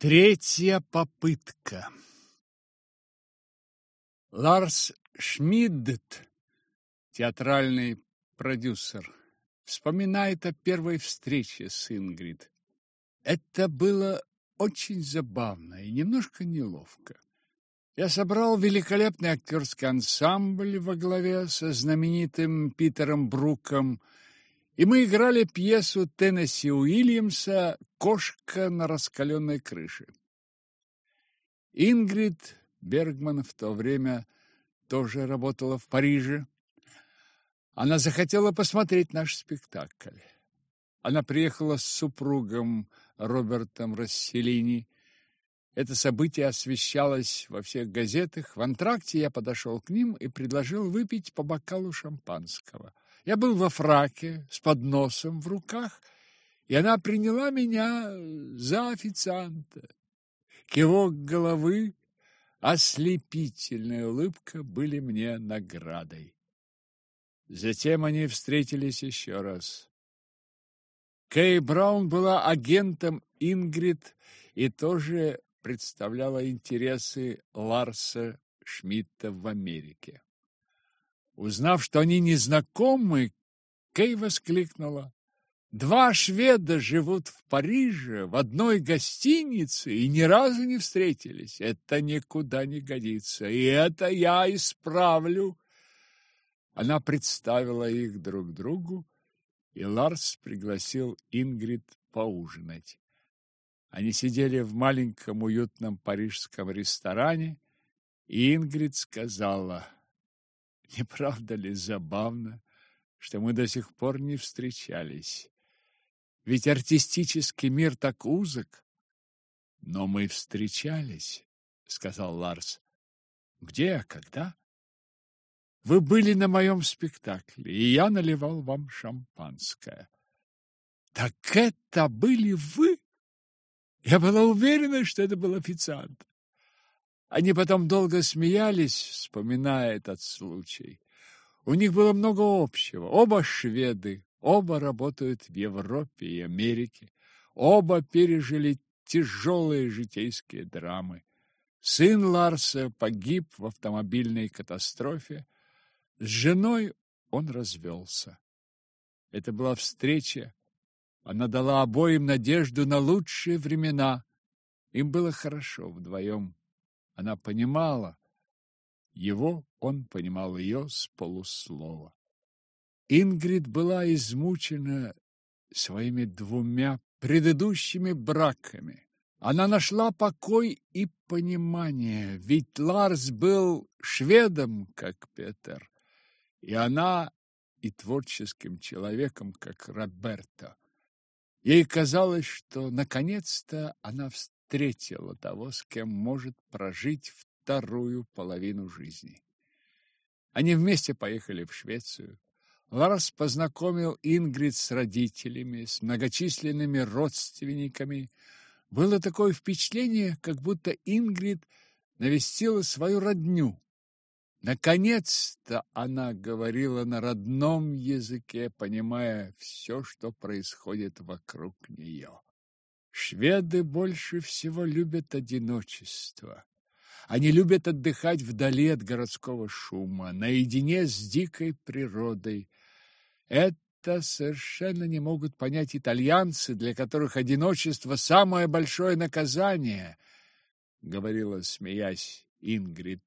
Третья попытка. Ларс Шмидт, театральный продюсер, вспоминает о первой встрече с Ингрид. Это было очень забавно и немножко неловко. Я собрал великолепный актерский ансамбль во главе со знаменитым Питером Бруком – и мы играли пьесу Теннесси Уильямса «Кошка на раскаленной крыше». Ингрид Бергман в то время тоже работала в Париже. Она захотела посмотреть наш спектакль. Она приехала с супругом Робертом Расселини. Это событие освещалось во всех газетах. В антракте я подошел к ним и предложил выпить по бокалу шампанского – я был во фраке с подносом в руках, и она приняла меня за официанта. Кивок головы, ослепительная улыбка были мне наградой. Затем они встретились еще раз. Кей Браун была агентом Ингрид и тоже представляла интересы Ларса Шмидта в Америке. Узнав, что они не знакомы, Кей воскликнула. Два шведа живут в Париже в одной гостинице и ни разу не встретились. Это никуда не годится, и это я исправлю. Она представила их друг другу, и Ларс пригласил Ингрид поужинать. Они сидели в маленьком уютном парижском ресторане, и Ингрид сказала – не правда ли забавно, что мы до сих пор не встречались? Ведь артистический мир так узок. Но мы встречались, сказал Ларс. Где, когда? Вы были на моем спектакле, и я наливал вам шампанское. Так это были вы? Я была уверена, что это был официант. Они потом долго смеялись, вспоминая этот случай. У них было много общего. Оба шведы, оба работают в Европе и Америке. Оба пережили тяжелые житейские драмы. Сын Ларса погиб в автомобильной катастрофе. С женой он развелся. Это была встреча. Она дала обоим надежду на лучшие времена. Им было хорошо вдвоем. Она понимала его, он понимал ее с полуслова. Ингрид была измучена своими двумя предыдущими браками. Она нашла покой и понимание, ведь Ларс был шведом, как Петер, и она и творческим человеком, как Роберто. Ей казалось, что наконец-то она встретила того, с кем может прожить вторую половину жизни. Они вместе поехали в Швецию. Ларс познакомил Ингрид с родителями, с многочисленными родственниками. Было такое впечатление, как будто Ингрид навестила свою родню. Наконец-то она говорила на родном языке, понимая все, что происходит вокруг нее. Шведы больше всего любят одиночество. Они любят отдыхать вдали от городского шума, наедине с дикой природой. Это совершенно не могут понять итальянцы, для которых одиночество – самое большое наказание, — говорила, смеясь, Ингрид.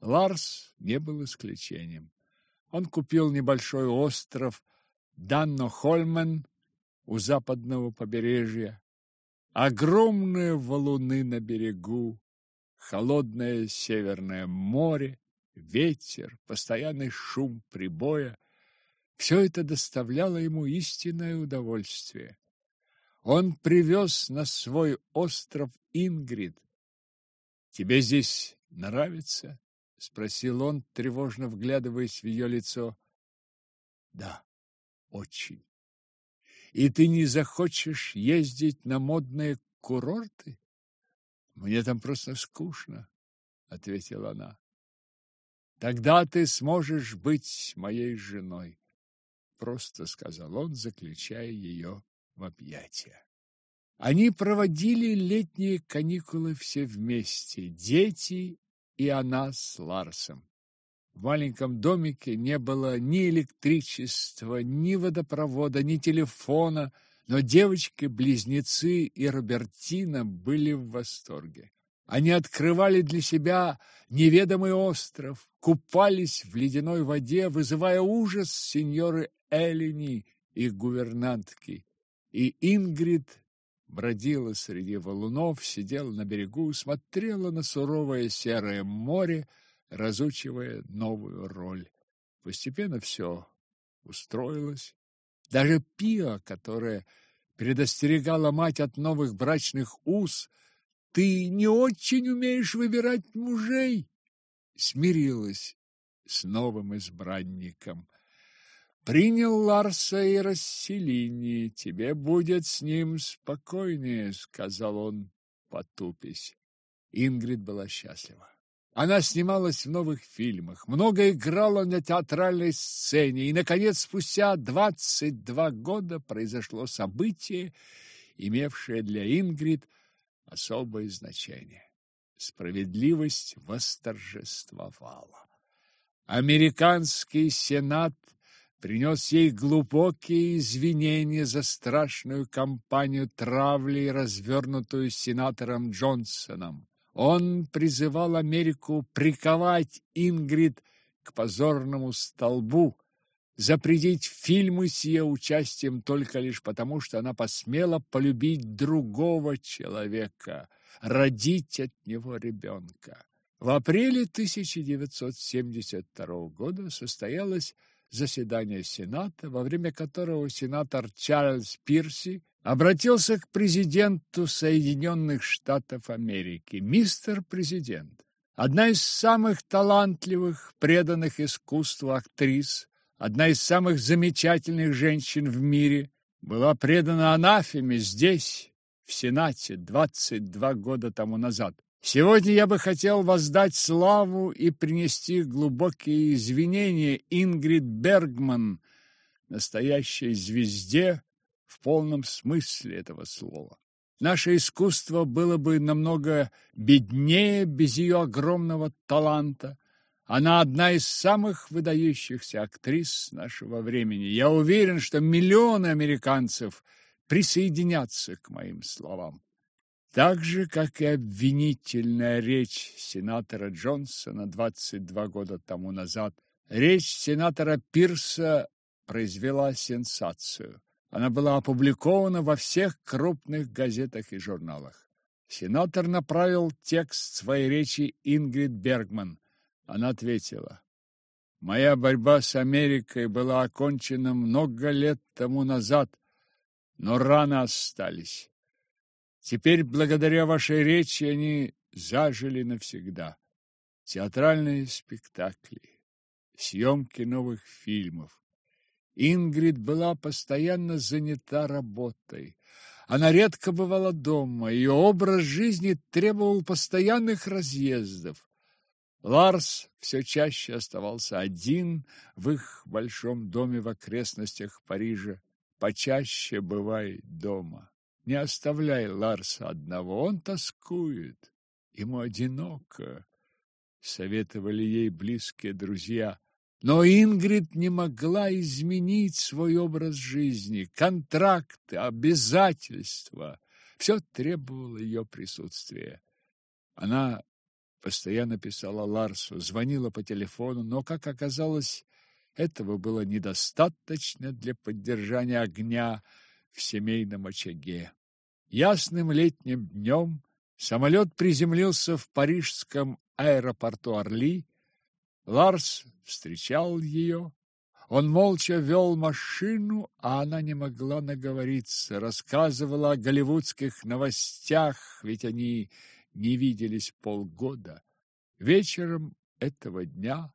Ларс не был исключением. Он купил небольшой остров Данно-Хольмен у западного побережья, Огромные валуны на берегу, холодное северное море, ветер, постоянный шум прибоя – все это доставляло ему истинное удовольствие. Он привез на свой остров Ингрид. «Тебе здесь нравится?» — спросил он, тревожно вглядываясь в ее лицо. «Да, очень». И ты не захочешь ездить на модные курорты? Мне там просто скучно, ответила она. Тогда ты сможешь быть моей женой, просто сказал он, заключая ее в объятия. Они проводили летние каникулы все вместе, дети и она с Ларсом. В маленьком домике не было ни электричества, ни водопровода, ни телефона, но девочки-близнецы и Робертина были в восторге. Они открывали для себя неведомый остров, купались в ледяной воде, вызывая ужас сеньоры Эллини и гувернантки. И Ингрид бродила среди валунов, сидела на берегу, смотрела на суровое серое море, разучивая новую роль. Постепенно все устроилось. Даже Пиа, которая предостерегала мать от новых брачных уз, ты не очень умеешь выбирать мужей, смирилась с новым избранником. Принял Ларса и Расселини, тебе будет с ним спокойнее, сказал он, потупись. Ингрид была счастлива. Она снималась в новых фильмах, много играла на театральной сцене, и, наконец, спустя двадцать два года произошло событие, имевшее для Ингрид особое значение. Справедливость восторжествовала. Американский сенат принес ей глубокие извинения за страшную кампанию травли, развернутую сенатором Джонсоном. Он призывал Америку приковать Ингрид к позорному столбу, запретить фильмы с ее участием только лишь потому, что она посмела полюбить другого человека, родить от него ребенка. В апреле 1972 года состоялось заседание Сената, во время которого сенатор Чарльз Пирси обратился к президенту Соединенных Штатов Америки. «Мистер президент, одна из самых талантливых, преданных искусству актрис, одна из самых замечательных женщин в мире, была предана анафеме здесь, в Сенате, 22 года тому назад. Сегодня я бы хотел воздать славу и принести глубокие извинения Ингрид Бергман, настоящей звезде в полном смысле этого слова. Наше искусство было бы намного беднее без ее огромного таланта. Она одна из самых выдающихся актрис нашего времени. Я уверен, что миллионы американцев присоединятся к моим словам. Так же, как и обвинительная речь сенатора Джонсона 22 года тому назад, речь сенатора Пирса произвела сенсацию. Она была опубликована во всех крупных газетах и журналах. Сенатор направил текст своей речи Ингрид Бергман. Она ответила, «Моя борьба с Америкой была окончена много лет тому назад, но раны остались. Теперь, благодаря вашей речи, они зажили навсегда. Театральные спектакли, съемки новых фильмов. Ингрид была постоянно занята работой. Она редко бывала дома, ее образ жизни требовал постоянных разъездов. Ларс все чаще оставался один в их большом доме в окрестностях Парижа. Почаще бывай дома. Не оставляй Ларса одного, он тоскует. Ему одиноко, советовали ей близкие друзья. Но Ингрид не могла изменить свой образ жизни, контракты, обязательства. Все требовало ее присутствия. Она постоянно писала Ларсу, звонила по телефону, но, как оказалось, этого было недостаточно для поддержания огня в семейном очаге. Ясным летним днем самолет приземлился в парижском аэропорту Орли. Ларс встречал ее. Он молча вел машину, а она не могла наговориться, рассказывала о голливудских новостях, ведь они не виделись полгода. Вечером этого дня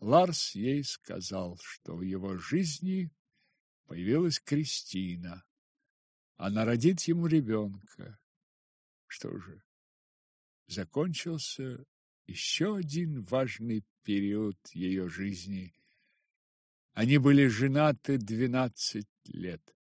Ларс ей сказал, что в его жизни появилась Кристина. Она родит ему ребенка. Что же, закончился еще один важный период ее жизни. Они были женаты двенадцать лет.